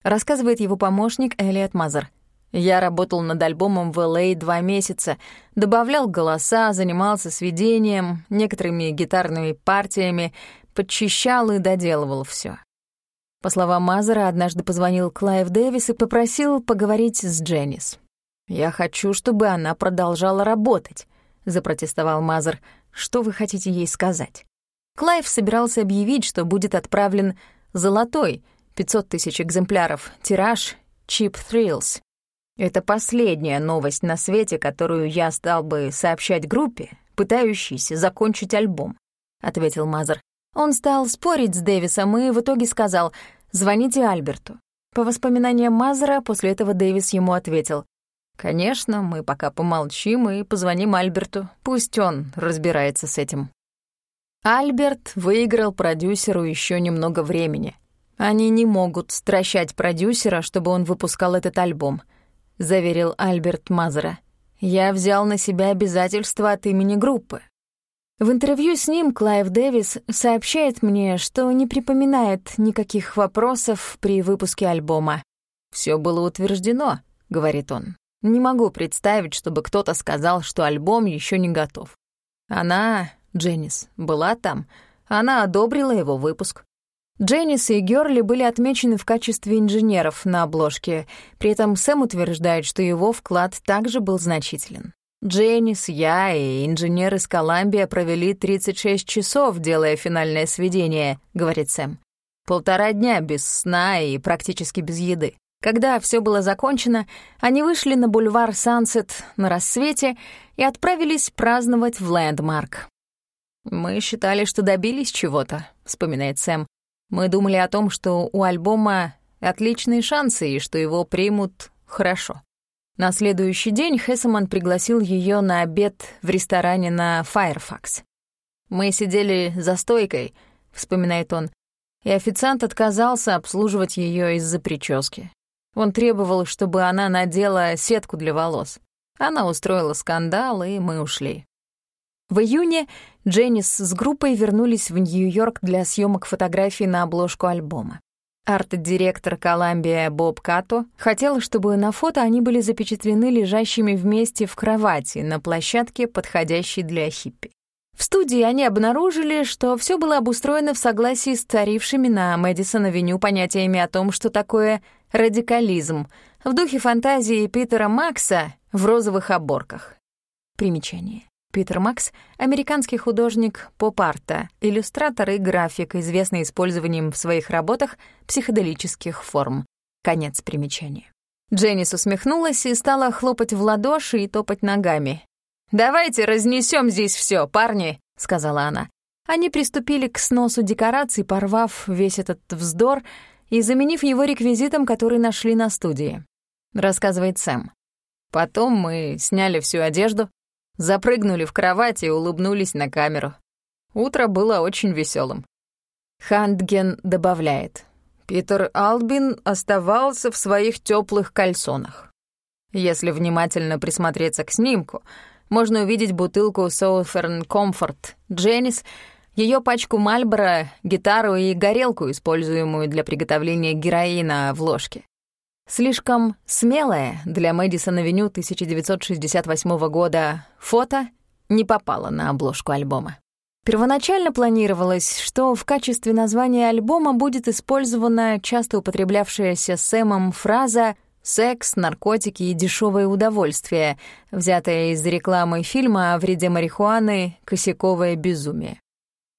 Рассказывает его помощник Элиот Мазер — я работал над альбомом в Л.А. два месяца, добавлял голоса, занимался сведением, некоторыми гитарными партиями, подчищал и доделывал все. По словам Мазера, однажды позвонил Клайв Дэвис и попросил поговорить с Дженис. «Я хочу, чтобы она продолжала работать», — запротестовал Мазер. «Что вы хотите ей сказать?» Клайв собирался объявить, что будет отправлен «золотой» 500 тысяч экземпляров, тираж «Cheap Thrills», это последняя новость на свете, которую я стал бы сообщать группе, пытающейся закончить альбом», — ответил Мазер. Он стал спорить с Дэвисом и в итоге сказал «Звоните Альберту». По воспоминаниям Мазера, после этого Дэвис ему ответил «Конечно, мы пока помолчим и позвоним Альберту. Пусть он разбирается с этим». Альберт выиграл продюсеру еще немного времени. «Они не могут стращать продюсера, чтобы он выпускал этот альбом», — заверил Альберт Мазера. «Я взял на себя обязательства от имени группы». В интервью с ним Клайв Дэвис сообщает мне, что не припоминает никаких вопросов при выпуске альбома. Все было утверждено», — говорит он. «Не могу представить, чтобы кто-то сказал, что альбом еще не готов. Она, Дженнис, была там, она одобрила его выпуск. Дженнис и Гёрли были отмечены в качестве инженеров на обложке, при этом Сэм утверждает, что его вклад также был значителен. Дженнис, я и инженер из Коламбия провели 36 часов, делая финальное сведение, говорит Сэм. Полтора дня без сна и практически без еды. Когда все было закончено, они вышли на бульвар Сансет на рассвете и отправились праздновать в Лэндмарк. «Мы считали, что добились чего-то», — вспоминает Сэм. Мы думали о том, что у альбома отличные шансы и что его примут хорошо. На следующий день Хессеман пригласил ее на обед в ресторане на Firefox. «Мы сидели за стойкой», — вспоминает он, и официант отказался обслуживать ее из-за прически. Он требовал, чтобы она надела сетку для волос. Она устроила скандал, и мы ушли. В июне Дженнис с группой вернулись в Нью-Йорк для съемок фотографий на обложку альбома. Арт-директор Коламбия Боб Като хотел, чтобы на фото они были запечатлены лежащими вместе в кровати на площадке, подходящей для хиппи. В студии они обнаружили, что все было обустроено в согласии с царившими на Мэдисон-авеню понятиями о том, что такое радикализм, в духе фантазии Питера Макса в розовых оборках. Примечание. Питер Макс — американский художник поп-арта, иллюстратор и график, известный использованием в своих работах психоделических форм. Конец примечания. Дженнис усмехнулась и стала хлопать в ладоши и топать ногами. «Давайте разнесем здесь все, парни», — сказала она. Они приступили к сносу декораций, порвав весь этот вздор и заменив его реквизитом, который нашли на студии. Рассказывает Сэм. Потом мы сняли всю одежду, запрыгнули в кровать и улыбнулись на камеру. Утро было очень веселым. Хандген добавляет. Питер Албин оставался в своих теплых кальсонах. Если внимательно присмотреться к снимку, можно увидеть бутылку Southern Comfort Дженнис, ее пачку Мальбора, гитару и горелку, используемую для приготовления героина в ложке. Слишком смелое для Мэдисон-авеню 1968 года фото не попало на обложку альбома. Первоначально планировалось, что в качестве названия альбома будет использована часто употреблявшаяся Сэмом фраза «секс, наркотики и дешевое удовольствие», взятая из рекламы фильма о вреде марихуаны «Косяковое безумие».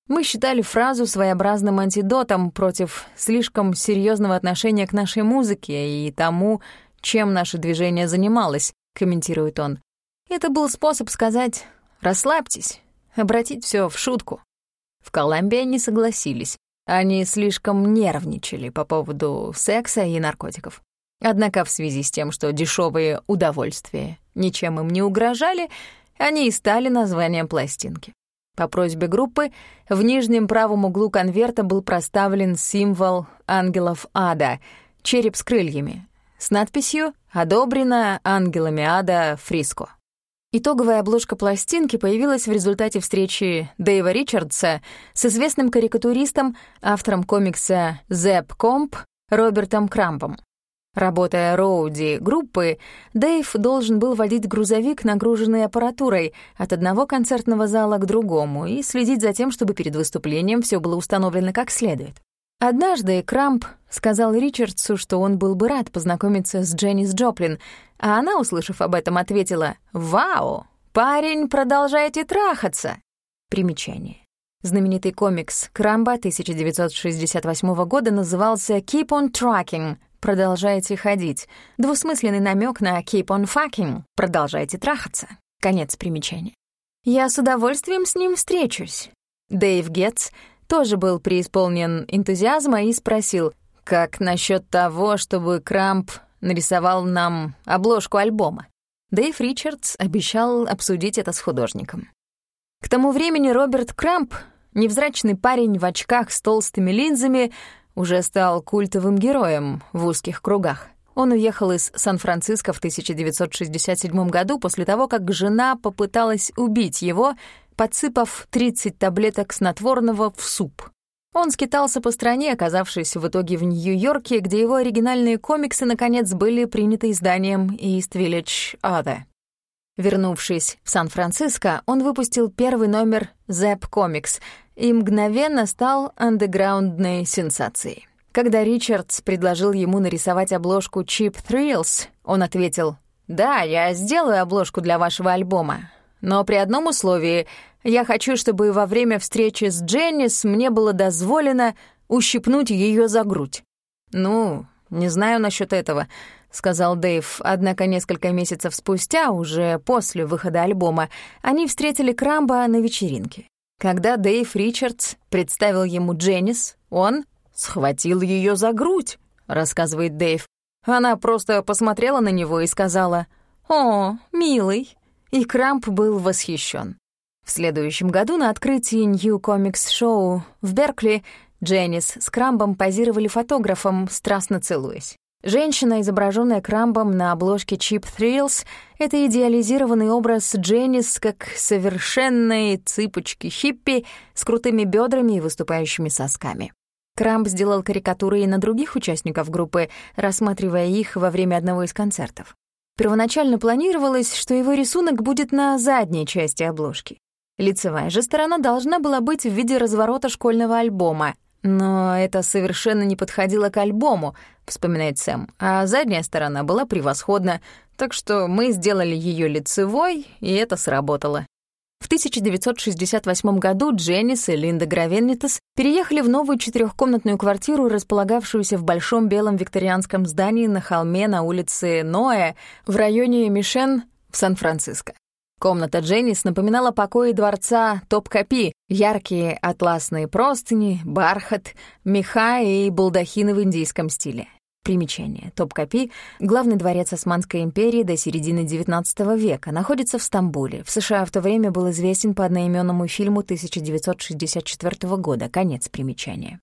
Мы считали фразу своеобразным антидотом против слишком серьезного отношения к нашей музыке и тому, чем наше движение занималось, комментирует он. Это был способ сказать «расслабьтесь», обратить все в шутку. В Колумбии не согласились. Они слишком нервничали по поводу секса и наркотиков. Однако в связи с тем, что дешевые удовольствия ничем им не угрожали, они и стали названием пластинки. По просьбе группы в нижнем правом углу конверта был проставлен символ ангелов ада — череп с крыльями, с надписью «Одобрено ангелами ада Фриско». Итоговая обложка пластинки появилась в результате встречи Дэйва Ричардса с известным карикатуристом, автором комикса «Зэп Комп» Робертом Крампом. Работая роуди группы, Дэйв должен был водить грузовик, нагруженный аппаратурой, от одного концертного зала к другому и следить за тем, чтобы перед выступлением все было установлено как следует. Однажды Крамп сказал Ричардсу, что он был бы рад познакомиться с Дженнис Джоплин, а она, услышав об этом, ответила «Вау, парень, продолжайте трахаться!» Примечание. Знаменитый комикс Крамба 1968 года назывался «Keep on Tracking», Продолжайте ходить. Двусмысленный намек на keep on fucking. Продолжайте трахаться. Конец примечания. Я с удовольствием с ним встречусь. Дэйв Гетц тоже был преисполнен энтузиазма и спросил, как насчет того, чтобы Крамп нарисовал нам обложку альбома. Дэйв Ричардс обещал обсудить это с художником. К тому времени Роберт Крамп, невзрачный парень в очках с толстыми линзами, уже стал культовым героем в узких кругах. Он уехал из Сан-Франциско в 1967 году после того, как жена попыталась убить его, подсыпав 30 таблеток снотворного в суп. Он скитался по стране, оказавшись в итоге в Нью-Йорке, где его оригинальные комиксы, наконец, были приняты изданием East Village Other. Вернувшись в Сан-Франциско, он выпустил первый номер Zap Comics и мгновенно стал андеграундной сенсацией. Когда Ричардс предложил ему нарисовать обложку Cheap Thrills, он ответил, «Да, я сделаю обложку для вашего альбома, но при одном условии я хочу, чтобы во время встречи с Дженнис мне было дозволено ущипнуть ее за грудь». «Ну, не знаю насчет этого», — сказал Дэйв, однако несколько месяцев спустя, уже после выхода альбома, они встретили Крамба на вечеринке. Когда Дэйв Ричардс представил ему Дженнис, он схватил ее за грудь, рассказывает Дэйв. Она просто посмотрела на него и сказала «О, милый». И Крамп был восхищен. В следующем году на открытии New Comics Show в Беркли Дженнис с Крамбом позировали фотографом, страстно целуясь. Женщина, изображенная Крамбом на обложке Cheap Thrills, это идеализированный образ Дженнис как совершенной цыпочки-хиппи с крутыми бедрами и выступающими сосками. Крамп сделал карикатуры и на других участников группы, рассматривая их во время одного из концертов. Первоначально планировалось, что его рисунок будет на задней части обложки. Лицевая же сторона должна была быть в виде разворота школьного альбома, но это совершенно не подходило к альбому, вспоминает Сэм, а задняя сторона была превосходна, так что мы сделали ее лицевой, и это сработало. В 1968 году Дженнис и Линда Гравеннитас переехали в новую четырехкомнатную квартиру, располагавшуюся в большом белом викторианском здании на холме на улице Ноэ в районе Мишен в Сан-Франциско. Комната Дженнис напоминала покои дворца Топ-Копи, яркие атласные простыни, бархат, меха и балдахины в индийском стиле. Примечание. Топкапи — главный дворец Османской империи до середины XIX века, находится в Стамбуле. В США в то время был известен по одноименному фильму 1964 года. Конец примечания.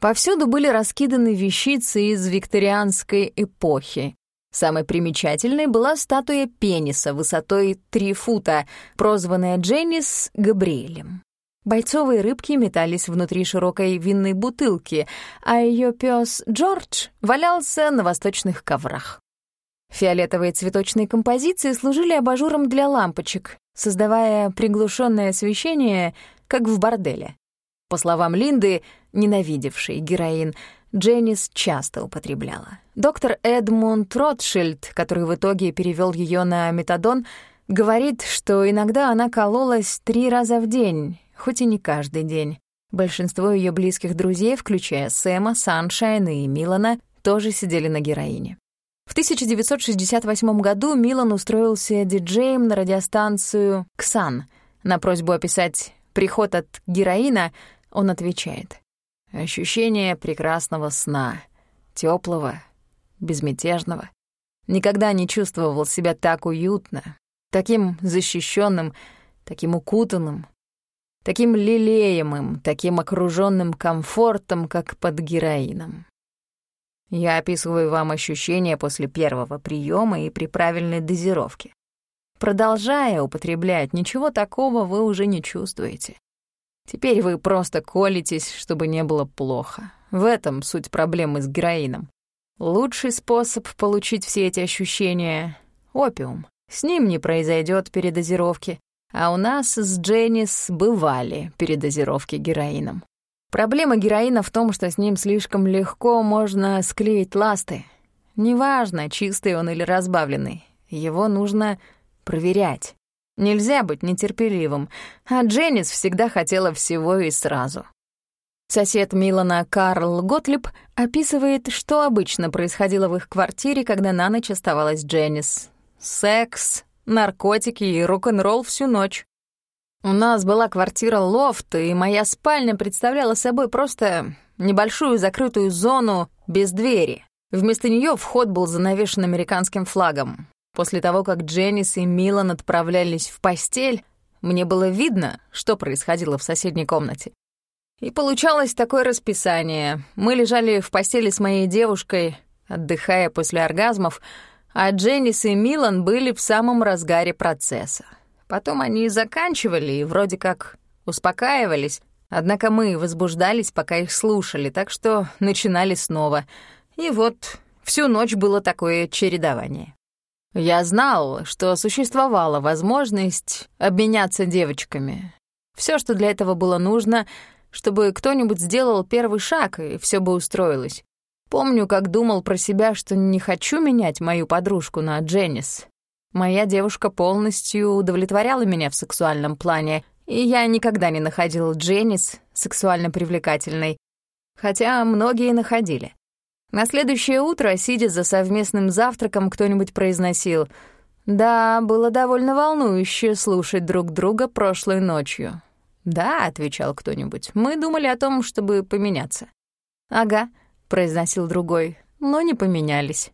Повсюду были раскиданы вещицы из викторианской эпохи. Самой примечательной была статуя пениса высотой 3 фута, прозванная Дженнис Габриэлем. Бойцовые рыбки метались внутри широкой винной бутылки, а ее пес Джордж валялся на восточных коврах. Фиолетовые цветочные композиции служили абажуром для лампочек, создавая приглушенное освещение, как в борделе. По словам Линды, ненавидевшей героин, Дженнис часто употребляла. Доктор Эдмунд Ротшильд, который в итоге перевел ее на метадон, говорит, что иногда она кололась три раза в день, хоть и не каждый день. Большинство ее близких друзей, включая Сэма, Саншайна и Милана, тоже сидели на героине. В 1968 году Милан устроился диджеем на радиостанцию «Ксан». На просьбу описать приход от героина он отвечает. «Ощущение прекрасного сна, теплого, безмятежного. Никогда не чувствовал себя так уютно, таким защищенным, таким укутанным, таким лелеемым, таким окружённым комфортом, как под героином. Я описываю вам ощущения после первого приема и при правильной дозировке. Продолжая употреблять, ничего такого вы уже не чувствуете. Теперь вы просто колитесь, чтобы не было плохо. В этом суть проблемы с героином. Лучший способ получить все эти ощущения — опиум. С ним не произойдет передозировки, а у нас с Дженнис бывали передозировки героином. Проблема героина в том, что с ним слишком легко можно склеить ласты. Неважно, чистый он или разбавленный, его нужно проверять. Нельзя быть нетерпеливым, а Дженнис всегда хотела всего и сразу. Сосед Милана Карл Готлиб описывает, что обычно происходило в их квартире, когда на ночь оставалась Дженнис. Секс, наркотики и рок-н-ролл всю ночь. У нас была квартира-лофт, и моя спальня представляла собой просто небольшую закрытую зону без двери. Вместо нее вход был занавешен американским флагом. После того, как Дженнис и Милан отправлялись в постель, мне было видно, что происходило в соседней комнате. И получалось такое расписание. Мы лежали в постели с моей девушкой, отдыхая после оргазмов, а Дженнис и Милан были в самом разгаре процесса. Потом они заканчивали и вроде как успокаивались, однако мы возбуждались, пока их слушали, так что начинали снова. И вот всю ночь было такое чередование. Я знал, что существовала возможность обменяться девочками. Все, что для этого было нужно, чтобы кто-нибудь сделал первый шаг, и все бы устроилось. Помню, как думал про себя, что не хочу менять мою подружку на Дженнис. Моя девушка полностью удовлетворяла меня в сексуальном плане, и я никогда не находил Дженнис сексуально привлекательной, хотя многие находили. На следующее утро, сидя за совместным завтраком, кто-нибудь произносил «Да, было довольно волнующе слушать друг друга прошлой ночью». «Да», — отвечал кто-нибудь, — «мы думали о том, чтобы поменяться». «Ага», — произносил другой, — «но не поменялись».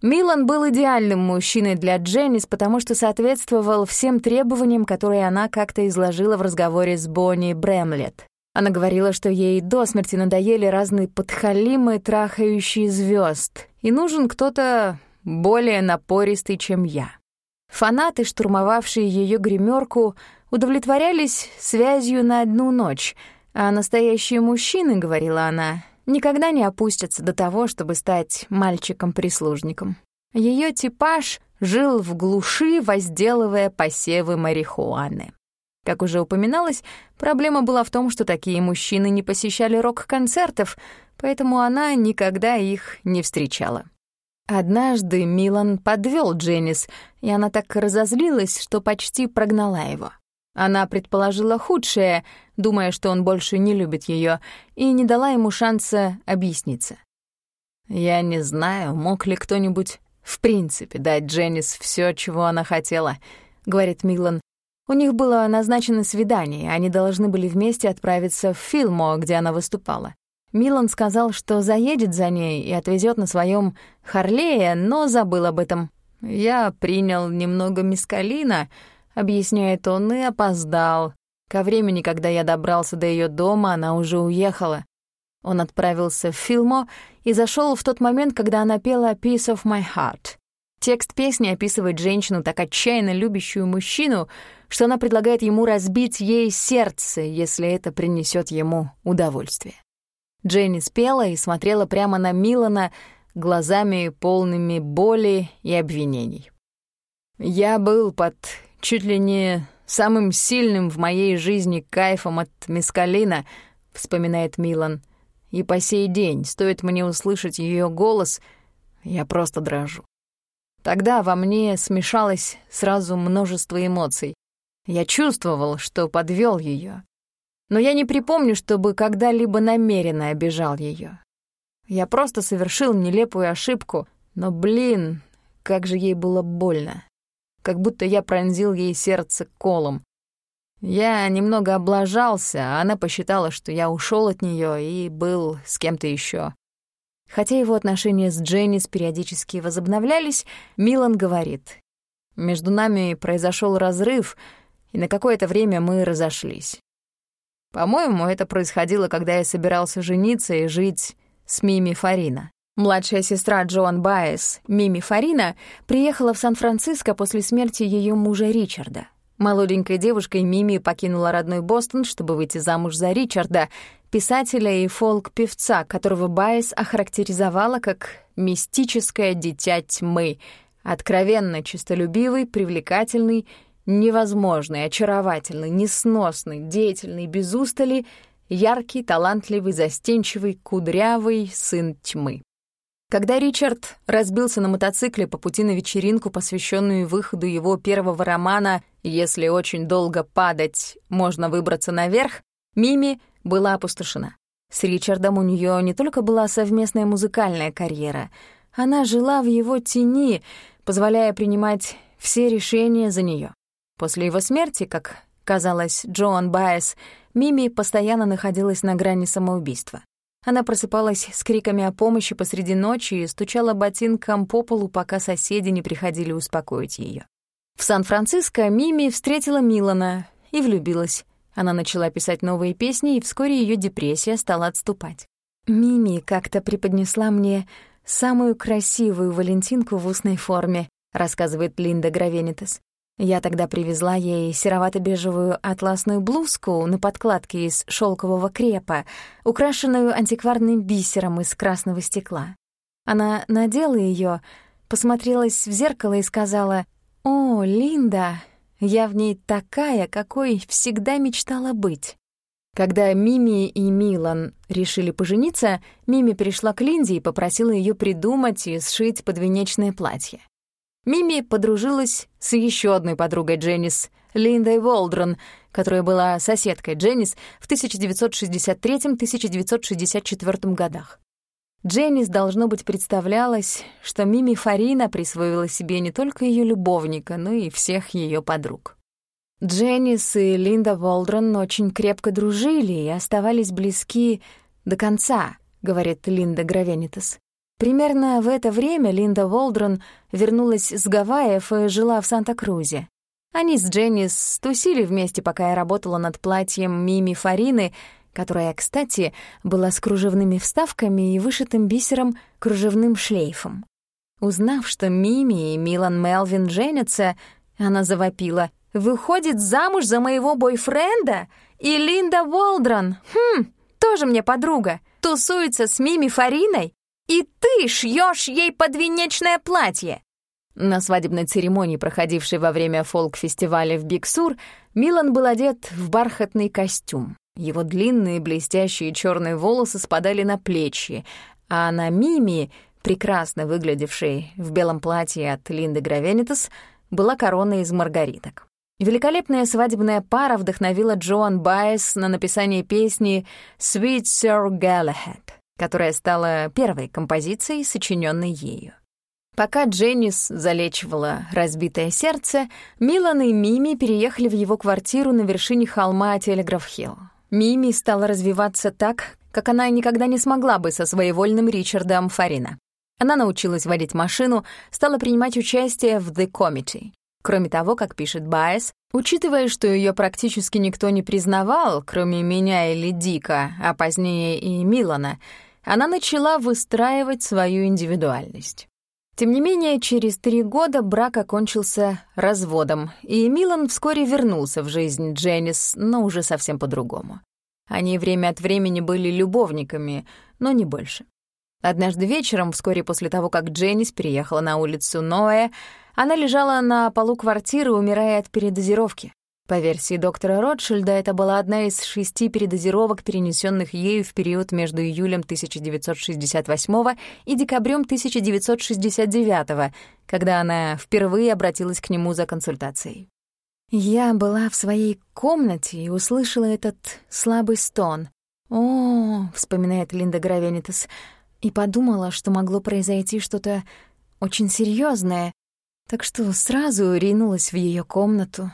Милан был идеальным мужчиной для Дженнис, потому что соответствовал всем требованиям, которые она как-то изложила в разговоре с Бонни Бремлет. Она говорила, что ей до смерти надоели разные подхалимы, трахающие звезд, и нужен кто-то более напористый, чем я. Фанаты, штурмовавшие ее гримерку, удовлетворялись связью на одну ночь, а настоящие мужчины, говорила она, никогда не опустятся до того, чтобы стать мальчиком-прислужником. Ее типаж жил в глуши, возделывая посевы марихуаны. Как уже упоминалось, проблема была в том, что такие мужчины не посещали рок-концертов, поэтому она никогда их не встречала. Однажды Милан подвел Дженнис, и она так разозлилась, что почти прогнала его. Она предположила худшее, думая, что он больше не любит ее, и не дала ему шанса объясниться. Я не знаю, мог ли кто-нибудь в принципе дать Дженнис все, чего она хотела, говорит Милан. У них было назначено свидание, они должны были вместе отправиться в Филмо, где она выступала. Милан сказал, что заедет за ней и отвезет на своем Харлее, но забыл об этом. Я принял немного мискалина, объясняет он, и опоздал. Ко времени, когда я добрался до ее дома, она уже уехала. Он отправился в Филмо и зашел в тот момент, когда она пела «Piece of my heart». Текст песни описывает женщину, так отчаянно любящую мужчину, что она предлагает ему разбить ей сердце, если это принесет ему удовольствие. Дженни спела и смотрела прямо на Милана глазами полными боли и обвинений. «Я был под чуть ли не самым сильным в моей жизни кайфом от мискалина», — вспоминает Милан. «И по сей день, стоит мне услышать ее голос, я просто дрожу. Тогда во мне смешалось сразу множество эмоций. Я чувствовал, что подвел ее, но я не припомню, чтобы когда-либо намеренно обижал ее. Я просто совершил нелепую ошибку, но, блин, как же ей было больно. Как будто я пронзил ей сердце колом. Я немного облажался, а она посчитала, что я ушел от нее и был с кем-то еще. Хотя его отношения с Дженнис периодически возобновлялись, Милан говорит, «Между нами произошел разрыв, и на какое-то время мы разошлись. По-моему, это происходило, когда я собирался жениться и жить с Мими Фарина. Младшая сестра Джоан Байес, Мими Фарина, приехала в Сан-Франциско после смерти ее мужа Ричарда. Молоденькой девушкой Мими покинула родной Бостон, чтобы выйти замуж за Ричарда, писателя и фолк-певца, которого Байес охарактеризовала как «мистическое дитя тьмы», откровенно честолюбивый, привлекательный Невозможный, очаровательный, несносный, деятельный, без устали, яркий, талантливый, застенчивый, кудрявый сын тьмы. Когда Ричард разбился на мотоцикле по пути на вечеринку, посвященную выходу его первого романа «Если очень долго падать, можно выбраться наверх», Мими была опустошена. С Ричардом у нее не только была совместная музыкальная карьера, она жила в его тени, позволяя принимать все решения за нее. После его смерти, как казалось Джоан Байес, Мими постоянно находилась на грани самоубийства. Она просыпалась с криками о помощи посреди ночи и стучала ботинком по полу, пока соседи не приходили успокоить ее. В Сан-Франциско Мими встретила Милана и влюбилась. Она начала писать новые песни, и вскоре ее депрессия стала отступать. «Мими как-то преподнесла мне самую красивую валентинку в устной форме», рассказывает Линда Гравенитес. Я тогда привезла ей серовато-бежевую атласную блузку на подкладке из шелкового крепа, украшенную антикварным бисером из красного стекла. Она надела ее, посмотрелась в зеркало и сказала, «О, Линда, я в ней такая, какой всегда мечтала быть». Когда Мими и Милан решили пожениться, Мими пришла к Линде и попросила ее придумать и сшить подвенечное платье. Мими подружилась с еще одной подругой Дженнис, Линдой Волдрон, которая была соседкой Дженнис в 1963-1964 годах. Дженнис, должно быть, представлялось, что Мими Фарина присвоила себе не только ее любовника, но и всех ее подруг. Дженнис и Линда Волдрон очень крепко дружили и оставались близки до конца, говорит Линда Гравенитас. Примерно в это время Линда Волдрон вернулась с Гавайев и жила в Санта-Крузе. Они с Дженнис тусили вместе, пока я работала над платьем Мими Фарины, которая, кстати, была с кружевными вставками и вышитым бисером кружевным шлейфом. Узнав, что Мими и Милан Мелвин женятся, она завопила «Выходит замуж за моего бойфренда? И Линда Волдрон, хм, тоже мне подруга, тусуется с Мими Фариной? И ты шьешь ей подвенечное платье!» На свадебной церемонии, проходившей во время фолк-фестиваля в Биксур, Милан был одет в бархатный костюм. Его длинные блестящие черные волосы спадали на плечи, а на Мими, прекрасно выглядевшей в белом платье от Линды Гравенитас, была корона из маргариток. Великолепная свадебная пара вдохновила Джоан Байес на написание песни «Sweet Sir Galahad» которая стала первой композицией, сочиненной ею. Пока Дженнис залечивала разбитое сердце, Милан и Мими переехали в его квартиру на вершине холма Телеграф-Хилл. Мими стала развиваться так, как она никогда не смогла бы со своевольным Ричардом Фарина. Она научилась водить машину, стала принимать участие в The Committee. Кроме того, как пишет Байес, учитывая, что ее практически никто не признавал, кроме меня или Дика, а позднее и Милана, она начала выстраивать свою индивидуальность. Тем не менее, через три года брак окончился разводом, и Милан вскоре вернулся в жизнь Дженнис, но уже совсем по-другому. Они время от времени были любовниками, но не больше. Однажды вечером, вскоре после того, как Дженнис переехала на улицу Ноэ, она лежала на полу квартиры, умирая от передозировки. По версии доктора Ротшильда, это была одна из шести передозировок, перенесенных ею в период между июлем 1968 и декабрем 1969, когда она впервые обратилась к нему за консультацией. Я была в своей комнате и услышала этот слабый стон. «О», — вспоминает Линда Гравенитас, и подумала, что могло произойти что-то очень серьезное, так что сразу ринулась в ее комнату,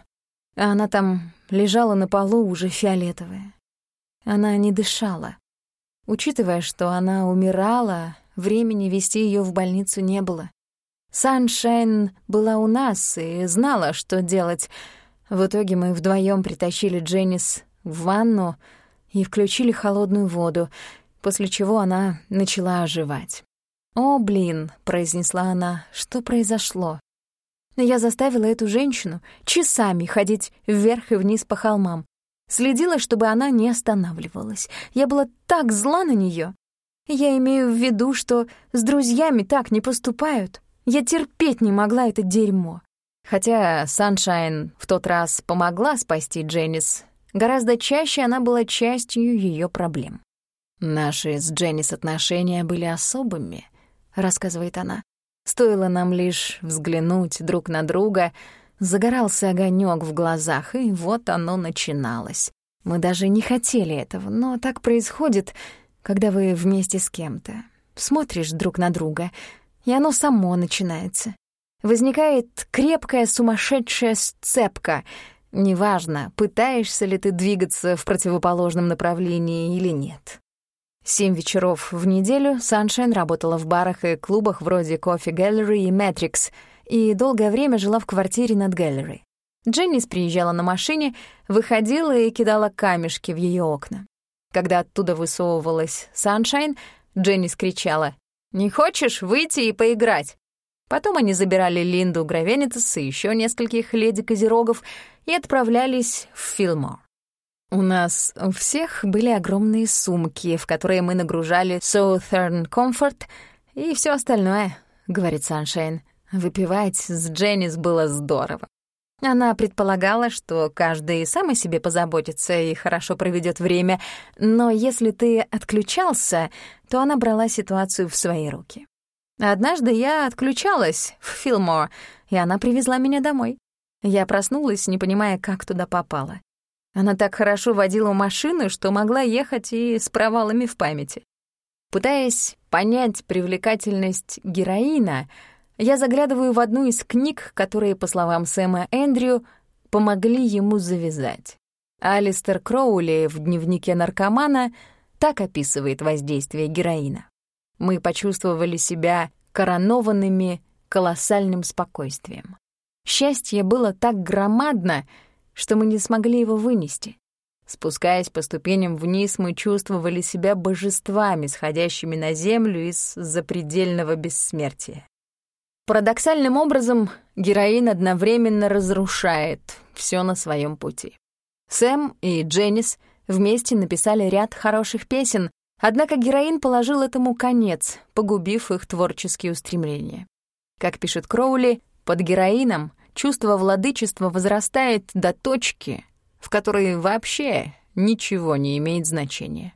а она там лежала на полу уже фиолетовая. Она не дышала. Учитывая, что она умирала, времени вести ее в больницу не было. Саншайн была у нас и знала, что делать. В итоге мы вдвоем притащили Дженнис в ванну и включили холодную воду, после чего она начала оживать. «О, блин», — произнесла она, — «что произошло?» Я заставила эту женщину часами ходить вверх и вниз по холмам. Следила, чтобы она не останавливалась. Я была так зла на нее. Я имею в виду, что с друзьями так не поступают. Я терпеть не могла это дерьмо. Хотя Саншайн в тот раз помогла спасти Дженнис, гораздо чаще она была частью ее проблем. «Наши с Дженнис отношения были особыми», — рассказывает она. Стоило нам лишь взглянуть друг на друга, загорался огонек в глазах, и вот оно начиналось. Мы даже не хотели этого, но так происходит, когда вы вместе с кем-то. Смотришь друг на друга, и оно само начинается. Возникает крепкая сумасшедшая сцепка. Неважно, пытаешься ли ты двигаться в противоположном направлении или нет. Семь вечеров в неделю Саншайн работала в барах и клубах вроде Coffee Gallery и Matrix и долгое время жила в квартире над Gallery. Дженнис приезжала на машине, выходила и кидала камешки в ее окна. Когда оттуда высовывалась Саншайн, Дженнис кричала «Не хочешь выйти и поиграть?» Потом они забирали Линду Гравенитас и еще нескольких леди-козерогов и отправлялись в Филмор. У нас у всех были огромные сумки, в которые мы нагружали Southern Comfort и все остальное, — говорит Саншайн. Выпивать с Дженнис было здорово. Она предполагала, что каждый сам о себе позаботится и хорошо проведет время, но если ты отключался, то она брала ситуацию в свои руки. Однажды я отключалась в Филмор, и она привезла меня домой. Я проснулась, не понимая, как туда попала. Она так хорошо водила машину, что могла ехать и с провалами в памяти. Пытаясь понять привлекательность героина, я заглядываю в одну из книг, которые, по словам Сэма Эндрю, помогли ему завязать. Алистер Кроули в дневнике наркомана так описывает воздействие героина. Мы почувствовали себя коронованными колоссальным спокойствием. Счастье было так громадно, что мы не смогли его вынести. Спускаясь по ступеням вниз, мы чувствовали себя божествами, сходящими на землю из запредельного бессмертия. Парадоксальным образом героин одновременно разрушает все на своем пути. Сэм и Дженнис вместе написали ряд хороших песен, однако героин положил этому конец, погубив их творческие устремления. Как пишет Кроули, под героином чувство владычества возрастает до точки, в которой вообще ничего не имеет значения.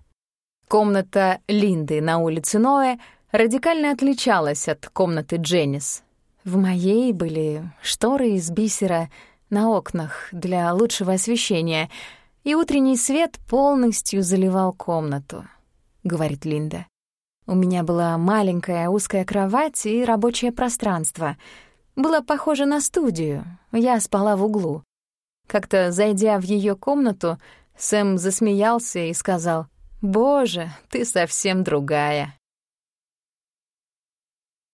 Комната Линды на улице Ноэ радикально отличалась от комнаты Дженнис. В моей были шторы из бисера на окнах для лучшего освещения, и утренний свет полностью заливал комнату, — говорит Линда. У меня была маленькая узкая кровать и рабочее пространство. Было похоже на студию. Я спала в углу. Как-то, зайдя в ее комнату, Сэм засмеялся и сказал, «Боже, ты совсем другая».